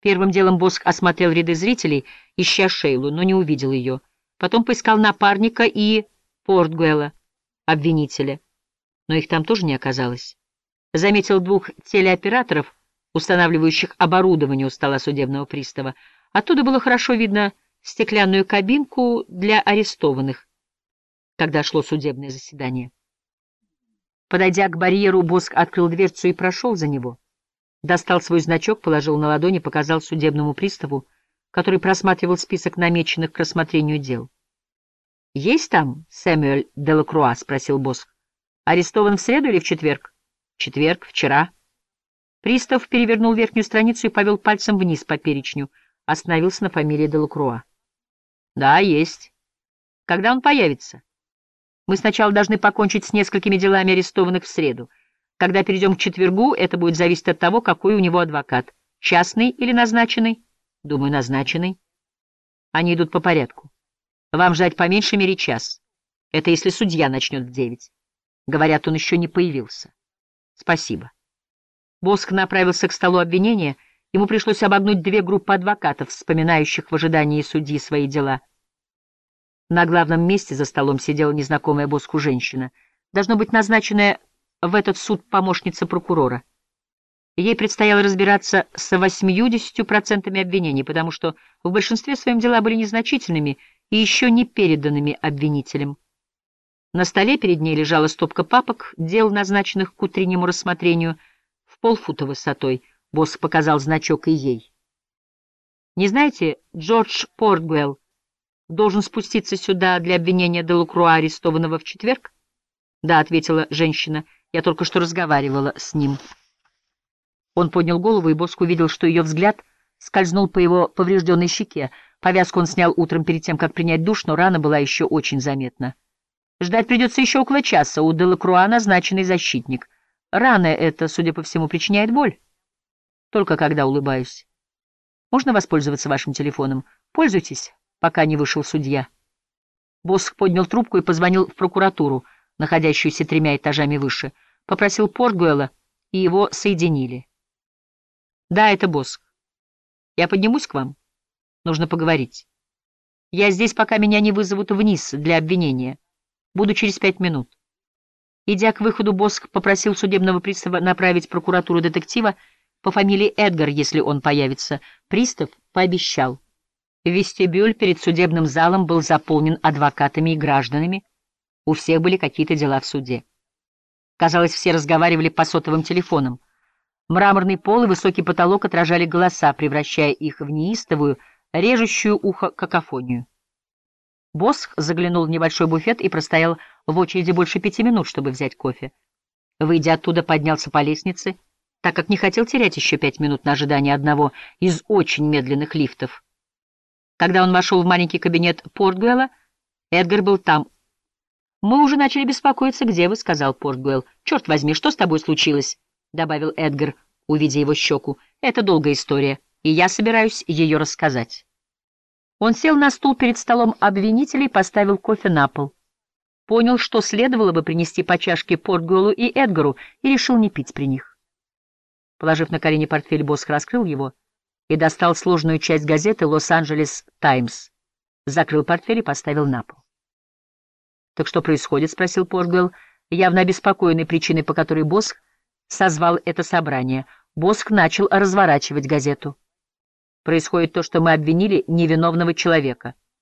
Первым делом Боск осмотрел ряды зрителей, ища Шейлу, но не увидел ее. Потом поискал напарника и Портгуэла, обвинителя. Но их там тоже не оказалось. Заметил двух телеоператоров, устанавливающих оборудование у стола судебного пристава. Оттуда было хорошо видно стеклянную кабинку для арестованных, когда шло судебное заседание. Подойдя к барьеру, Боск открыл дверцу и прошел за него. Достал свой значок, положил на ладони и показал судебному приставу, который просматривал список намеченных к рассмотрению дел. «Есть там Сэмюэль Делакруа?» — спросил Боск. «Арестован в среду или в четверг?» «В четверг, вчера». Пристав перевернул верхнюю страницу и повел пальцем вниз по перечню. Остановился на фамилии Делакруа. «Да, есть. Когда он появится?» «Мы сначала должны покончить с несколькими делами арестованных в среду. Когда перейдем к четвергу, это будет зависеть от того, какой у него адвокат. Частный или назначенный? Думаю, назначенный. Они идут по порядку. Вам ждать по меньшей мере час. Это если судья начнет в девять. Говорят, он еще не появился. Спасибо. Боск направился к столу обвинения. Ему пришлось обогнуть две группы адвокатов, вспоминающих в ожидании судьи свои дела. На главном месте за столом сидела незнакомая Боску женщина, должно быть назначенная в этот суд помощница прокурора. Ей предстояло разбираться с 80% обвинений, потому что в большинстве своем дела были незначительными и еще не переданными обвинителям. На столе перед ней лежала стопка папок, дел, назначенных к утреннему рассмотрению, в полфута высотой. Босс показал значок и ей. «Не знаете, Джордж Портгуэлл должен спуститься сюда для обвинения Делукруа, арестованного в четверг?» «Да», — ответила женщина, — я только что разговаривала с ним. Он поднял голову, и Боск увидел, что ее взгляд скользнул по его поврежденной щеке. Повязку он снял утром перед тем, как принять душ, но рана была еще очень заметна. Ждать придется еще около часа. У Делакруа назначенный защитник. Рана эта, судя по всему, причиняет боль. Только когда улыбаюсь. Можно воспользоваться вашим телефоном? Пользуйтесь, пока не вышел судья. Боск поднял трубку и позвонил в прокуратуру — находящуюся тремя этажами выше, попросил Портгуэла, и его соединили. «Да, это Боск. Я поднимусь к вам. Нужно поговорить. Я здесь, пока меня не вызовут вниз для обвинения. Буду через пять минут». Идя к выходу, Боск попросил судебного пристава направить прокуратуру детектива по фамилии Эдгар, если он появится. Пристав пообещал. Вестибюль перед судебным залом был заполнен адвокатами и гражданами, у всех были какие-то дела в суде. Казалось, все разговаривали по сотовым телефонам. Мраморный пол и высокий потолок отражали голоса, превращая их в неистовую, режущую ухо какофонию. Босх заглянул в небольшой буфет и простоял в очереди больше пяти минут, чтобы взять кофе. Выйдя оттуда, поднялся по лестнице, так как не хотел терять еще пять минут на ожидание одного из очень медленных лифтов. Когда он вошел в маленький кабинет Портгуэлла, Эдгар был там, «Мы уже начали беспокоиться, где вы», — сказал Портгуэлл. «Черт возьми, что с тобой случилось?» — добавил Эдгар, увидя его щеку. «Это долгая история, и я собираюсь ее рассказать». Он сел на стул перед столом обвинителей и поставил кофе на пол. Понял, что следовало бы принести по чашке Портгуэллу и Эдгару, и решил не пить при них. Положив на колени портфель, Босх раскрыл его и достал сложную часть газеты «Лос-Анджелес Таймс», закрыл портфель и поставил на пол. «Так что происходит?» — спросил Портгуэлл, явно обеспокоенный причиной, по которой Босх созвал это собрание. Босх начал разворачивать газету. «Происходит то, что мы обвинили невиновного человека».